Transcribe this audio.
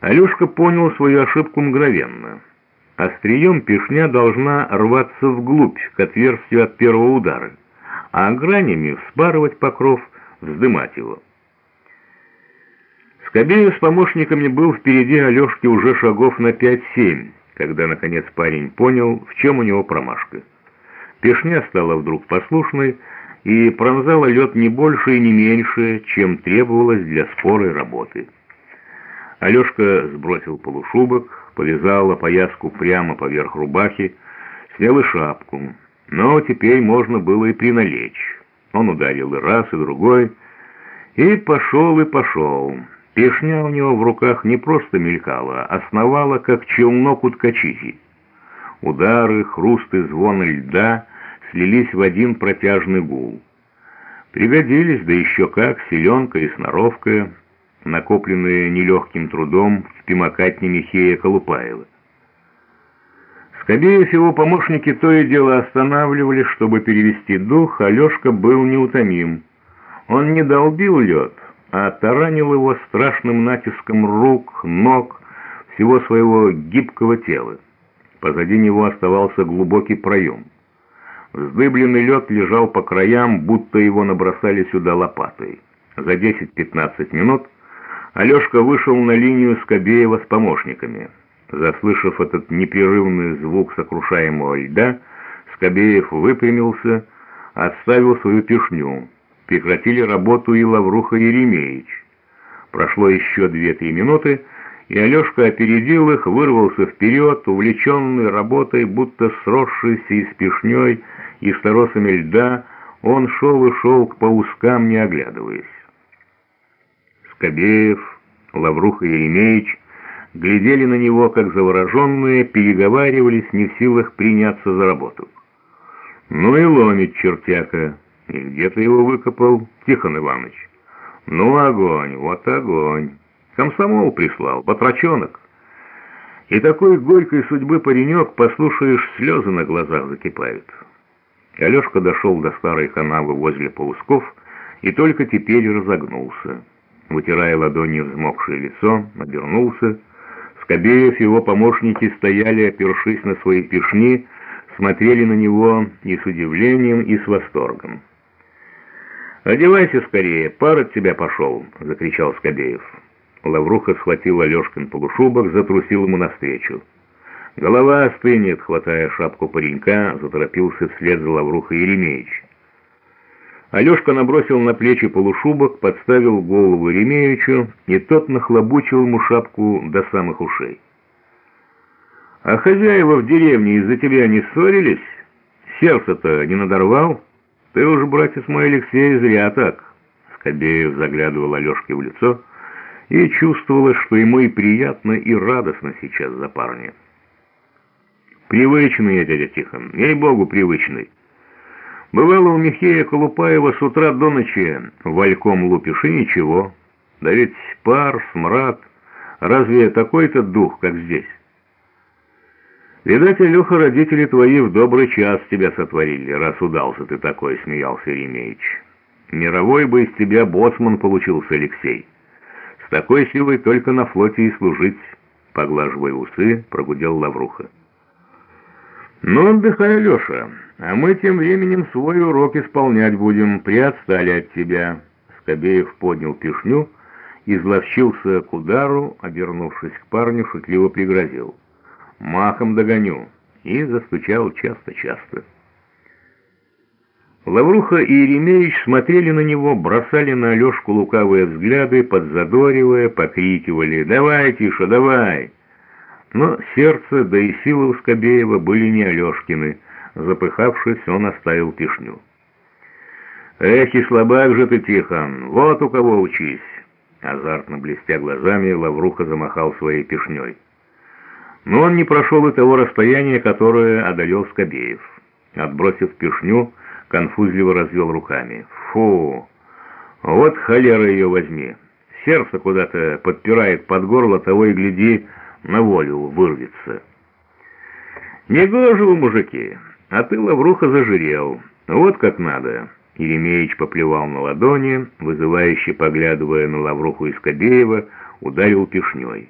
Алешка понял свою ошибку мгновенно. Острием пешня должна рваться вглубь, к отверстию от первого удара, а гранями вспарывать покров, вздымать его. Скобеев с помощниками был впереди Алешки уже шагов на 5-7, когда, наконец, парень понял, в чем у него промашка. Пешня стала вдруг послушной и пронзала лед не больше и не меньше, чем требовалось для спорой работы. Алешка сбросил полушубок, повязал опояску прямо поверх рубахи, снял и шапку. Но теперь можно было и приналечь. Он ударил и раз, и другой, и пошел, и пошел. Пешня у него в руках не просто мелькала, а сновала, как челнок у ткачихи. Удары, хруст и звон льда слились в один протяжный гул. Пригодились, да еще как, селенка и сноровка, накопленные нелегким трудом в пимокатне Михея Колупаева. Скобеев его помощники то и дело останавливались, чтобы перевести дух, а был неутомим. Он не долбил лед, а таранил его страшным натиском рук, ног, всего своего гибкого тела. Позади него оставался глубокий проем. Вздыбленный лед лежал по краям, будто его набросали сюда лопатой. За 10-15 минут Алешка вышел на линию Скобеева с помощниками. Заслышав этот непрерывный звук сокрушаемого льда, Скобеев выпрямился, отставил свою пешню. Прекратили работу и Лавруха Еремеевич. Прошло еще две-три минуты, и Алешка опередил их, вырвался вперед, увлеченный работой, будто сросшийся и с пешней, и с торосами льда, он шел и шел к паускам, не оглядываясь. Скобеев, Лавруха Еремеевич глядели на него, как завороженные, переговаривались, не в силах приняться за работу. «Ну и ломит чертяка!» И где ты его выкопал, Тихон Иванович? Ну, огонь, вот огонь. Комсомол прислал, батрачонок. И такой горькой судьбы паренек, послушаешь, слезы на глазах закипают. Алешка дошел до старой канавы возле паусков и только теперь разогнулся. Вытирая ладонью взмокшее лицо, обернулся. Скобеев и его помощники стояли, опершись на свои пешни, смотрели на него и с удивлением, и с восторгом. «Одевайся скорее, пар от тебя пошел!» — закричал Скобеев. Лавруха схватил Алешкин полушубок, затрусил ему навстречу. Голова остынет, хватая шапку паренька, заторопился вслед за Лаврухой Еремеевич. Алешка набросил на плечи полушубок, подставил голову Еремеевичу, и тот нахлобучил ему шапку до самых ушей. «А хозяева в деревне из-за тебя не ссорились? Сердце-то не надорвал?» «Ты уж, братец мой Алексей, зря так!» Скобеев заглядывал Алешке в лицо, и чувствовалось, что ему и приятно, и радостно сейчас за парня. «Привычный я, дядя Тихон, ей-богу, привычный. Бывало у Михея Колупаева с утра до ночи вальком лупишь, и ничего. Да ведь пар, смрад, разве такой-то дух, как здесь?» «Видать, Илюха, родители твои в добрый час тебя сотворили, раз удался ты такой», — смеялся Ремеич. «Мировой бы из тебя боцман получился, Алексей. С такой силой только на флоте и служить», — поглаживая усы, прогудел Лавруха. «Ну, отдыхай, Алеша, а мы тем временем свой урок исполнять будем, приотстали от тебя». Скобеев поднял пешню, изловчился к удару, обернувшись к парню, шутливо пригрозил махом догоню!» И застучал часто-часто. Лавруха и Еремеевич смотрели на него, бросали на Алешку лукавые взгляды, подзадоривая, покрикивали «Давай, Тиша, давай!» Но сердце, да и силы у Скобеева были не Алешкины. Запыхавшись, он оставил пешню. «Эх, и слабак же ты, Тихон, вот у кого учись!» Азартно блестя глазами, Лавруха замахал своей пешней. Но он не прошел и того расстояния, которое одолел Скобеев. Отбросив пешню, конфузливо развел руками. «Фу! Вот холера ее возьми! Сердце куда-то подпирает под горло, того и гляди, на волю вырвется!» «Негоже вы, мужики! А ты, Лавруха, зажирел! Вот как надо!» Еремеич поплевал на ладони, вызывающе поглядывая на Лавруху из Кобеева, ударил пешней.